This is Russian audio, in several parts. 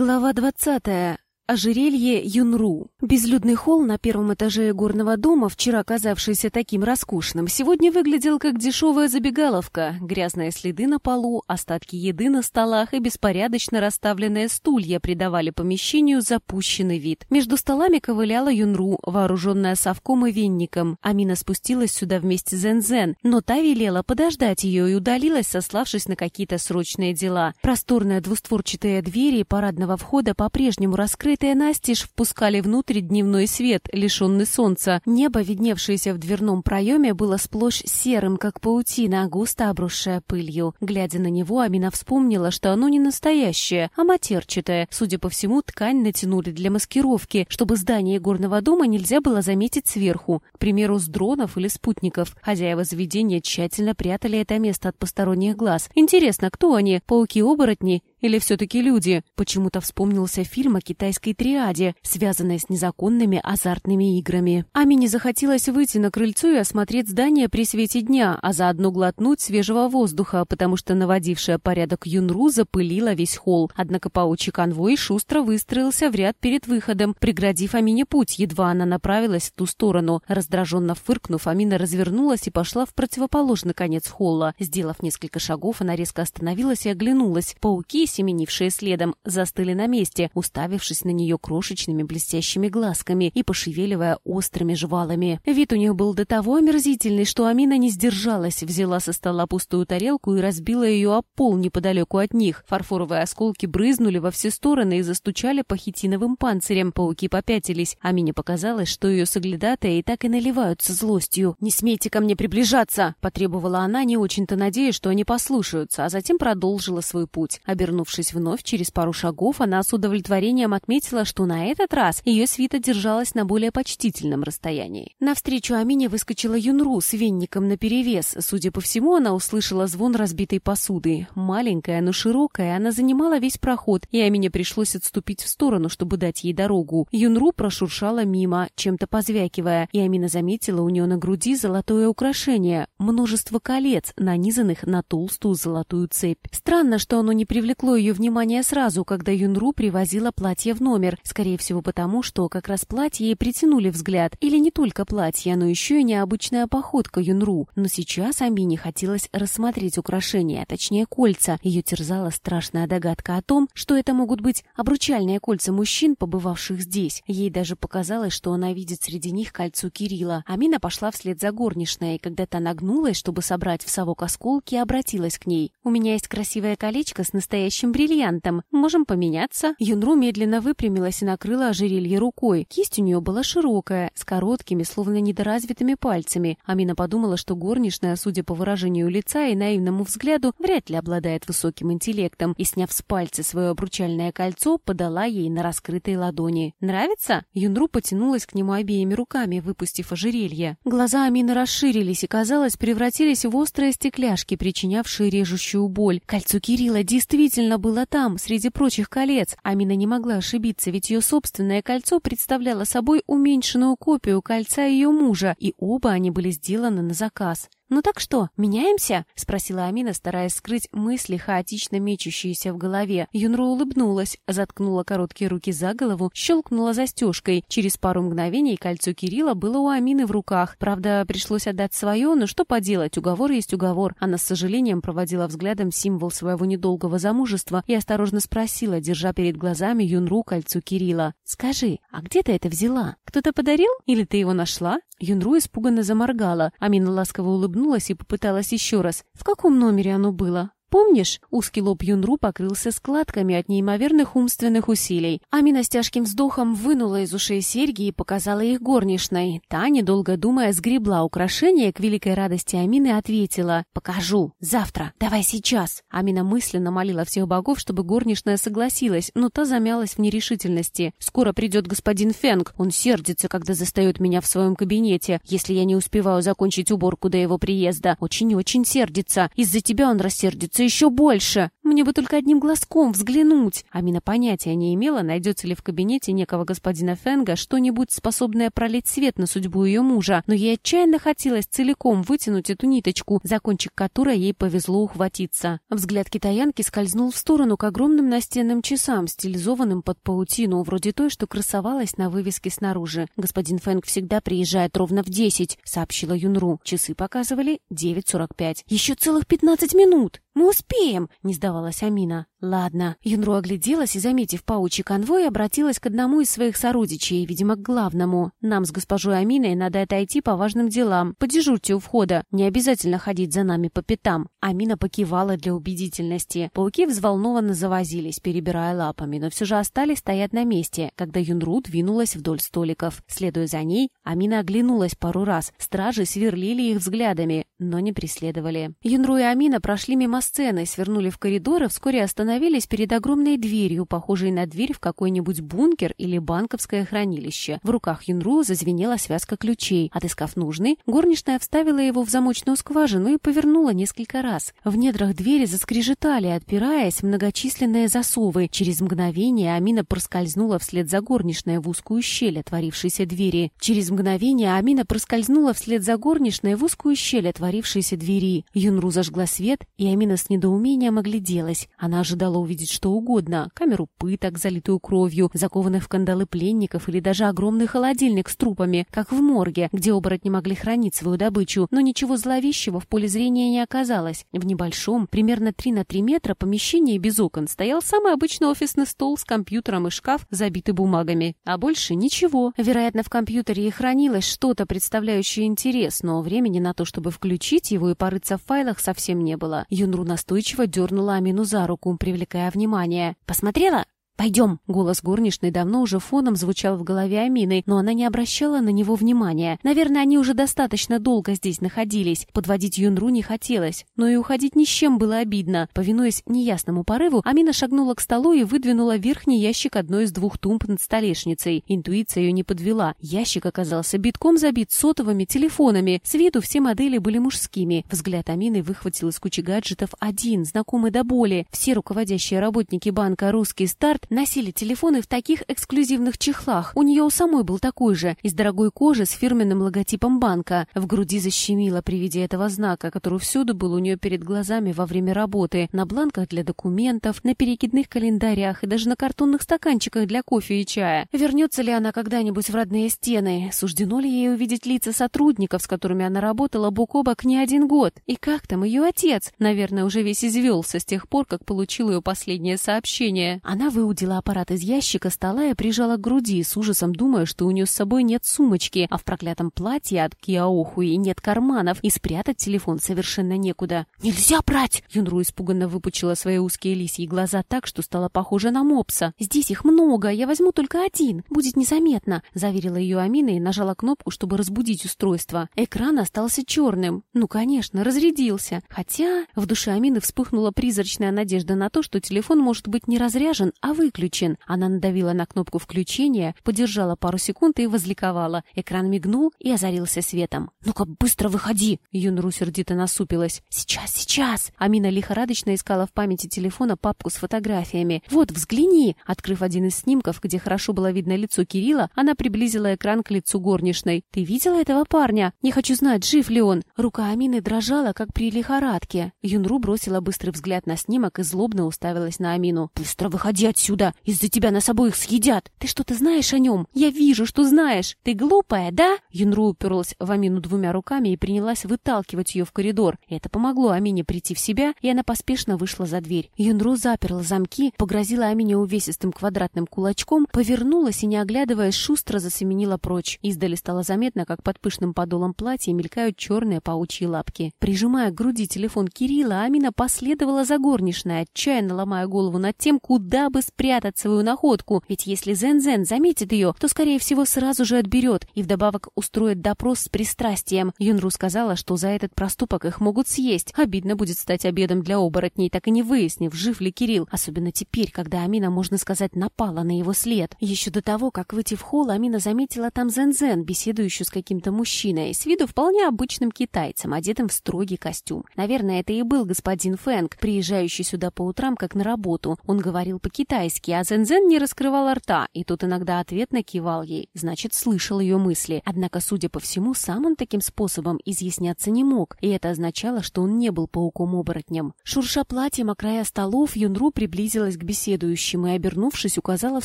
Глава двадцатая. Ожерелье Юнру. Безлюдный холл на первом этаже горного дома, вчера казавшийся таким роскошным, сегодня выглядел как дешевая забегаловка. Грязные следы на полу, остатки еды на столах и беспорядочно расставленные стулья придавали помещению запущенный вид. Между столами ковыляла Юнру, вооруженная совком и венником. Амина спустилась сюда вместе с Зензен, но та велела подождать ее и удалилась, сославшись на какие-то срочные дела. Просторные двустворчатые двери парадного входа по-прежнему раскрыты, Открытые настежь впускали внутрь дневной свет, лишенный солнца. Небо, видневшееся в дверном проеме, было сплошь серым, как паутина, густо обросшая пылью. Глядя на него, Амина вспомнила, что оно не настоящее, а матерчатое. Судя по всему, ткань натянули для маскировки, чтобы здание горного дома нельзя было заметить сверху, к примеру, с дронов или спутников. Хозяева заведения тщательно прятали это место от посторонних глаз. Интересно, кто они? Пауки-оборотни или все-таки люди? Почему-то вспомнился фильм о китайской триаде, связанной с незаконными азартными играми. Ами не захотелось выйти на крыльцо и осмотреть здание при свете дня, а заодно глотнуть свежего воздуха, потому что наводившая порядок Юнру запылила весь холл. Однако паучий конвой шустро выстроился в ряд перед выходом, преградив Амине путь, едва она направилась в ту сторону. Раздраженно фыркнув, Амина развернулась и пошла в противоположный конец холла. Сделав несколько шагов, она резко остановилась и оглянулась. Пауки семенившие следом, застыли на месте, уставившись на нее крошечными блестящими глазками и пошевеливая острыми жвалами. Вид у них был до того омерзительный, что Амина не сдержалась, взяла со стола пустую тарелку и разбила ее об пол неподалеку от них. Фарфоровые осколки брызнули во все стороны и застучали по хитиновым панцирям. Пауки попятились. Амине показалось, что ее соглядатые и так и наливаются злостью. «Не смейте ко мне приближаться!» — потребовала она, не очень-то надеясь, что они послушаются, а затем продолжила свой путь. Обернувшись Вернувшись вновь через пару шагов, она с удовлетворением отметила, что на этот раз ее свита держалась на более почтительном расстоянии. Навстречу Амине выскочила Юнру с венником наперевес. Судя по всему, она услышала звон разбитой посуды. Маленькая, но широкая, она занимала весь проход, и Амине пришлось отступить в сторону, чтобы дать ей дорогу. Юнру прошуршала мимо, чем-то позвякивая, и Амина заметила у нее на груди золотое украшение — множество колец, нанизанных на толстую золотую цепь. Странно, что оно не привлекло привлекло ее внимание сразу, когда Юнру привозила платье в номер, скорее всего потому, что как раз платье ей притянули взгляд, или не только платье, но еще и необычная походка Юнру. Но сейчас Амине хотелось рассмотреть украшения, а точнее кольца. Ее терзала страшная догадка о том, что это могут быть обручальные кольца мужчин, побывавших здесь. Ей даже показалось, что она видит среди них кольцо Кирилла. Амина пошла вслед за горничной, и когда та нагнулась, чтобы собрать в совок осколки, обратилась к ней. «У меня есть красивое колечко с настоящим настоящим бриллиантом. Можем поменяться». Юнру медленно выпрямилась и накрыла ожерелье рукой. Кисть у нее была широкая, с короткими, словно недоразвитыми пальцами. Амина подумала, что горничная, судя по выражению лица и наивному взгляду, вряд ли обладает высоким интеллектом, и, сняв с пальца свое обручальное кольцо, подала ей на раскрытой ладони. «Нравится?» Юнру потянулась к нему обеими руками, выпустив ожерелье. Глаза Амины расширились и, казалось, превратились в острые стекляшки, причинявшие режущую боль. Кольцо Кирилла действительно действительно было там, среди прочих колец. Амина не могла ошибиться, ведь ее собственное кольцо представляло собой уменьшенную копию кольца ее мужа, и оба они были сделаны на заказ. «Ну так что, меняемся?» — спросила Амина, стараясь скрыть мысли, хаотично мечущиеся в голове. Юнро улыбнулась, заткнула короткие руки за голову, щелкнула застежкой. Через пару мгновений кольцо Кирилла было у Амины в руках. Правда, пришлось отдать свое, но что поделать, уговор есть уговор. Она с сожалением проводила взглядом символ своего недолгого замужества и осторожно спросила, держа перед глазами Юнру кольцо Кирилла. «Скажи, а где ты это взяла? Кто-то подарил или ты его нашла?» Юнру испуганно заморгала. Амина ласково улыбнулась и попыталась еще раз. «В каком номере оно было?» Помнишь, узкий лоб Юнру покрылся складками от неимоверных умственных усилий. Амина с тяжким вздохом вынула из ушей серьги и показала их горничной. Та, недолго думая, сгребла украшение к великой радости Амины ответила «Покажу. Завтра. Давай сейчас». Амина мысленно молила всех богов, чтобы горничная согласилась, но та замялась в нерешительности. «Скоро придет господин Фэнг. Он сердится, когда застает меня в своем кабинете, если я не успеваю закончить уборку до его приезда. Очень-очень сердится. Из-за тебя он рассердится еще больше. Мне бы только одним глазком взглянуть. Амина понятия не имела, найдется ли в кабинете некого господина Фенга что-нибудь способное пролить свет на судьбу ее мужа, но ей отчаянно хотелось целиком вытянуть эту ниточку, за кончик которой ей повезло ухватиться. Взгляд китаянки скользнул в сторону к огромным настенным часам, стилизованным под паутину, вроде той, что красовалась на вывеске снаружи. «Господин Фэнг всегда приезжает ровно в десять», — сообщила Юнру. Часы показывали 9.45. «Еще целых пятнадцать минут!» «Мы успеем!» — не сдавалась Амина. «Ладно». Юнру огляделась и, заметив паучий конвой, обратилась к одному из своих сородичей, видимо, к главному. «Нам с госпожой Аминой надо отойти по важным делам. Подежурьте у входа. Не обязательно ходить за нами по пятам». Амина покивала для убедительности. Пауки взволнованно завозились, перебирая лапами, но все же остались стоять на месте, когда Юнру двинулась вдоль столиков. Следуя за ней, Амина оглянулась пару раз. Стражи сверлили их взглядами, но не преследовали. Юнру и Амина прошли мимо сцены, свернули в коридор и вскоре остановились перед огромной дверью, похожей на дверь в какой-нибудь бункер или банковское хранилище. В руках Юнру зазвенела связка ключей. Отыскав нужный, горничная вставила его в замочную скважину и повернула несколько раз. В недрах двери заскрежетали, отпираясь многочисленные засовы. Через мгновение Амина проскользнула вслед за горничной в узкую щель отворившейся двери. Через мгновение Амина проскользнула вслед за горничной в узкую щель отворившейся двери. Юнру зажгла свет, и Амина с недоумением огляделась. Она ожидала увидеть что угодно. Камеру пыток, залитую кровью, закованных в кандалы пленников или даже огромный холодильник с трупами, как в морге, где оборотни могли хранить свою добычу. Но ничего зловещего в поле зрения не оказалось. В небольшом, примерно 3 на 3 метра помещении без окон стоял самый обычный офисный стол с компьютером и шкаф, забитый бумагами. А больше ничего. Вероятно, в компьютере и хранилось что-то, представляющее интерес, но времени на то, чтобы включить его и порыться в файлах, совсем не было. Юнру настойчиво дернула Амину за руку, привлекая внимание. «Посмотрела?» «Пойдем!» — голос горничной давно уже фоном звучал в голове Амины, но она не обращала на него внимания. Наверное, они уже достаточно долго здесь находились. Подводить Юнру не хотелось, но и уходить ни с чем было обидно. Повинуясь неясному порыву, Амина шагнула к столу и выдвинула верхний ящик одной из двух тумб над столешницей. Интуиция ее не подвела. Ящик оказался битком забит сотовыми телефонами. С виду все модели были мужскими. Взгляд Амины выхватил из кучи гаджетов один, знакомый до боли. Все руководящие работники банка «Русский старт» носили телефоны в таких эксклюзивных чехлах. У нее у самой был такой же, из дорогой кожи с фирменным логотипом банка. В груди защемило при виде этого знака, который всюду был у нее перед глазами во время работы, на бланках для документов, на перекидных календарях и даже на картонных стаканчиках для кофе и чая. Вернется ли она когда-нибудь в родные стены? Суждено ли ей увидеть лица сотрудников, с которыми она работала бок о бок не один год? И как там ее отец? Наверное, уже весь извелся с тех пор, как получил ее последнее сообщение. Она выудила выудила аппарат из ящика стола и прижала к груди, с ужасом думая, что у нее с собой нет сумочки, а в проклятом платье от Киаохуи нет карманов, и спрятать телефон совершенно некуда. «Нельзя брать!» Юнру испуганно выпучила свои узкие лисьи глаза так, что стала похожа на мопса. «Здесь их много, я возьму только один. Будет незаметно», — заверила ее Амина и нажала кнопку, чтобы разбудить устройство. Экран остался черным. Ну, конечно, разрядился. Хотя в душе Амины вспыхнула призрачная надежда на то, что телефон может быть не разряжен, а вы выключен. Она надавила на кнопку включения, подержала пару секунд и возликовала. Экран мигнул и озарился светом. «Ну-ка, быстро выходи!» Юнру сердито насупилась. «Сейчас, сейчас!» Амина лихорадочно искала в памяти телефона папку с фотографиями. «Вот, взгляни!» Открыв один из снимков, где хорошо было видно лицо Кирилла, она приблизила экран к лицу горничной. «Ты видела этого парня? Не хочу знать, жив ли он!» Рука Амины дрожала, как при лихорадке. Юнру бросила быстрый взгляд на снимок и злобно уставилась на Амину. «Быстро выходи отсюда!» Отсюда! Из-за тебя нас обоих съедят! Ты что-то знаешь о нем? Я вижу, что знаешь! Ты глупая, да?» Юнру уперлась в Амину двумя руками и принялась выталкивать ее в коридор. Это помогло Амине прийти в себя, и она поспешно вышла за дверь. Юнру заперла замки, погрозила Амине увесистым квадратным кулачком, повернулась и, не оглядываясь, шустро засеменила прочь. Издали стало заметно, как под пышным подолом платья мелькают черные паучьи лапки. Прижимая к груди телефон Кирилла, Амина последовала за горничной, отчаянно ломая голову над тем, куда бы спрятать свою находку, ведь если Зен-Зен заметит ее, то, скорее всего, сразу же отберет и вдобавок устроит допрос с пристрастием. Юнру сказала, что за этот проступок их могут съесть. Обидно будет стать обедом для оборотней, так и не выяснив, жив ли Кирилл, особенно теперь, когда Амина, можно сказать, напала на его след. Еще до того, как выйти в холл, Амина заметила там Зен-Зен, беседующую с каким-то мужчиной, с виду вполне обычным китайцем, одетым в строгий костюм. Наверное, это и был господин Фэнг, приезжающий сюда по утрам как на работу. Он говорил по-китайски, а Зен-Зен не раскрывал рта, и тут иногда ответно кивал ей, значит, слышал ее мысли. Однако, судя по всему, сам он таким способом изъясняться не мог, и это означало, что он не был пауком-оборотнем. Шурша платьем о края столов, Юнру приблизилась к беседующему и, обернувшись, указала в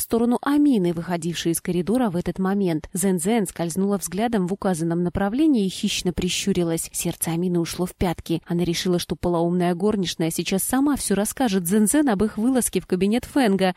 сторону Амины, выходившей из коридора в этот момент. Зен-Зен скользнула взглядом в указанном направлении и хищно прищурилась. Сердце Амины ушло в пятки. Она решила, что полоумная горничная сейчас сама все расскажет Зен-Зен об их вылазке в кабинет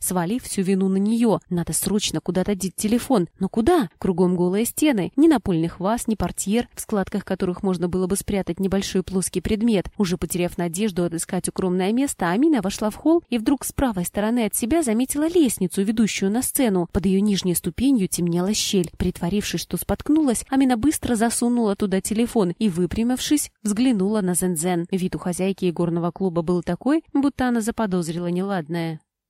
Свалив всю вину на нее. Надо срочно куда-то деть телефон. Но куда? Кругом голые стены. Ни напольных ваз, ни портьер, в складках которых можно было бы спрятать небольшой плоский предмет. Уже потеряв надежду отыскать укромное место, Амина вошла в холл и вдруг с правой стороны от себя заметила лестницу, ведущую на сцену. Под ее нижней ступенью темнела щель. Притворившись, что споткнулась, Амина быстро засунула туда телефон и, выпрямившись, взглянула на Зензен. Вид у хозяйки игорного клуба был такой, будто она заподозрила неладное.